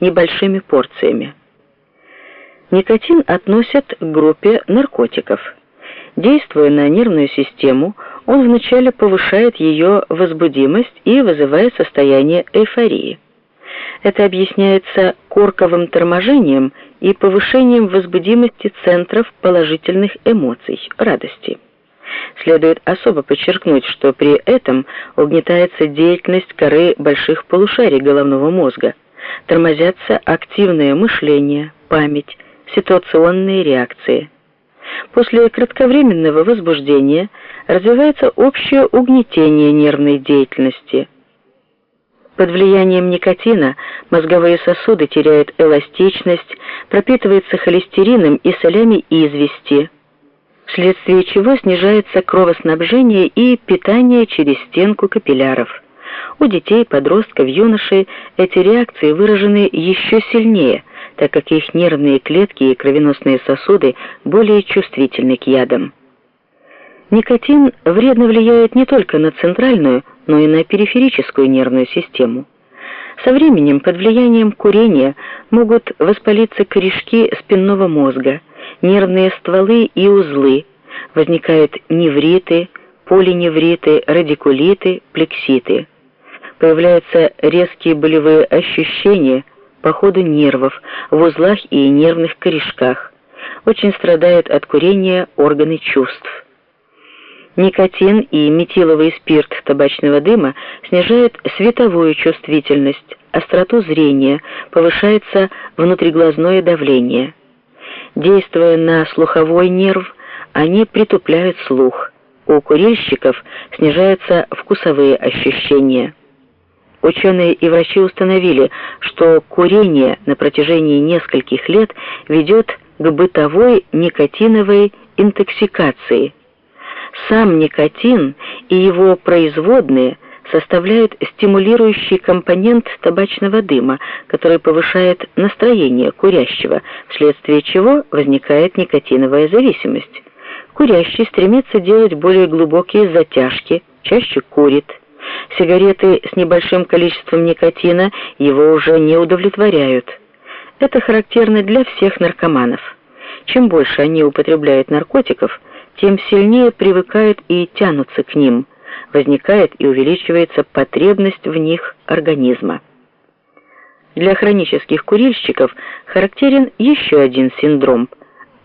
небольшими порциями. Никотин относят к группе наркотиков. Действуя на нервную систему, он вначале повышает ее возбудимость и вызывает состояние эйфории. Это объясняется корковым торможением и повышением возбудимости центров положительных эмоций, радости. Следует особо подчеркнуть, что при этом угнетается деятельность коры больших полушарий головного мозга, тормозятся активное мышление, память, ситуационные реакции. После кратковременного возбуждения развивается общее угнетение нервной деятельности. Под влиянием никотина мозговые сосуды теряют эластичность, пропитываются холестерином и солями извести, вследствие чего снижается кровоснабжение и питание через стенку капилляров. У детей, подростков, юношей эти реакции выражены еще сильнее, так как их нервные клетки и кровеносные сосуды более чувствительны к ядам. Никотин вредно влияет не только на центральную, но и на периферическую нервную систему. Со временем под влиянием курения могут воспалиться корешки спинного мозга, нервные стволы и узлы, возникают невриты, полиневриты, радикулиты, плекситы. Появляются резкие болевые ощущения по ходу нервов, в узлах и нервных корешках. Очень страдают от курения органы чувств. Никотин и метиловый спирт табачного дыма снижают световую чувствительность, остроту зрения, повышается внутриглазное давление. Действуя на слуховой нерв, они притупляют слух. У курильщиков снижаются вкусовые ощущения. Ученые и врачи установили, что курение на протяжении нескольких лет ведет к бытовой никотиновой интоксикации. Сам никотин и его производные составляют стимулирующий компонент табачного дыма, который повышает настроение курящего, вследствие чего возникает никотиновая зависимость. Курящий стремится делать более глубокие затяжки, чаще курит. Сигареты с небольшим количеством никотина его уже не удовлетворяют. Это характерно для всех наркоманов. Чем больше они употребляют наркотиков, тем сильнее привыкают и тянутся к ним. Возникает и увеличивается потребность в них организма. Для хронических курильщиков характерен еще один синдром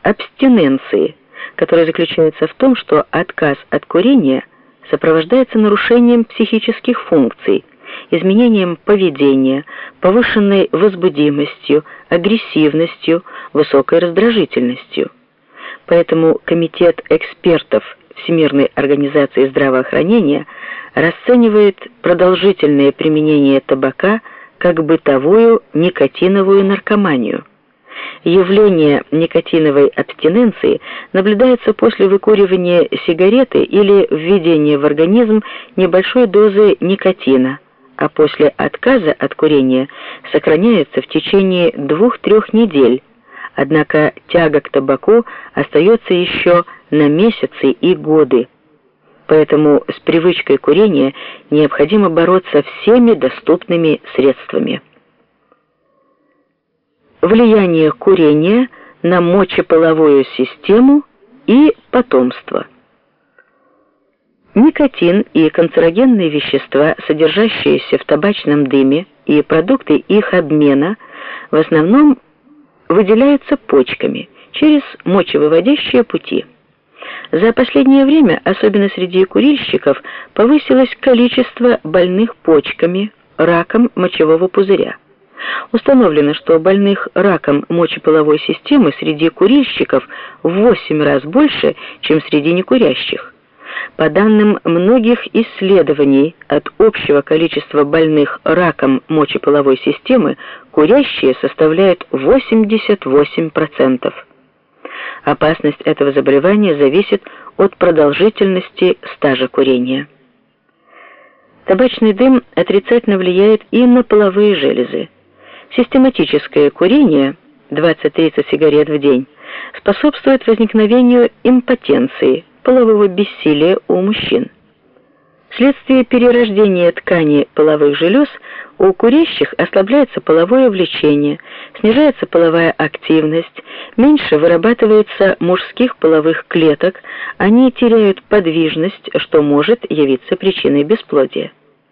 абстиненции, который заключается в том, что отказ от курения – сопровождается нарушением психических функций, изменением поведения, повышенной возбудимостью, агрессивностью, высокой раздражительностью. Поэтому комитет экспертов Всемирной организации здравоохранения расценивает продолжительное применение табака как бытовую никотиновую наркоманию. Явление никотиновой абстиненции наблюдается после выкуривания сигареты или введения в организм небольшой дозы никотина, а после отказа от курения сохраняется в течение 2-3 недель. Однако тяга к табаку остается еще на месяцы и годы. Поэтому с привычкой курения необходимо бороться всеми доступными средствами влияние курения на мочеполовую систему и потомство. Никотин и канцерогенные вещества, содержащиеся в табачном дыме, и продукты их обмена в основном выделяются почками через мочевыводящие пути. За последнее время, особенно среди курильщиков, повысилось количество больных почками, раком мочевого пузыря. Установлено, что больных раком мочеполовой системы среди курильщиков в 8 раз больше, чем среди некурящих. По данным многих исследований, от общего количества больных раком мочеполовой системы курящие составляют 88%. Опасность этого заболевания зависит от продолжительности стажа курения. Табачный дым отрицательно влияет и на половые железы. Систематическое курение 20-30 сигарет в день способствует возникновению импотенции, полового бессилия у мужчин. Вследствие перерождения ткани половых желез у курящих ослабляется половое влечение, снижается половая активность, меньше вырабатывается мужских половых клеток, они теряют подвижность, что может явиться причиной бесплодия.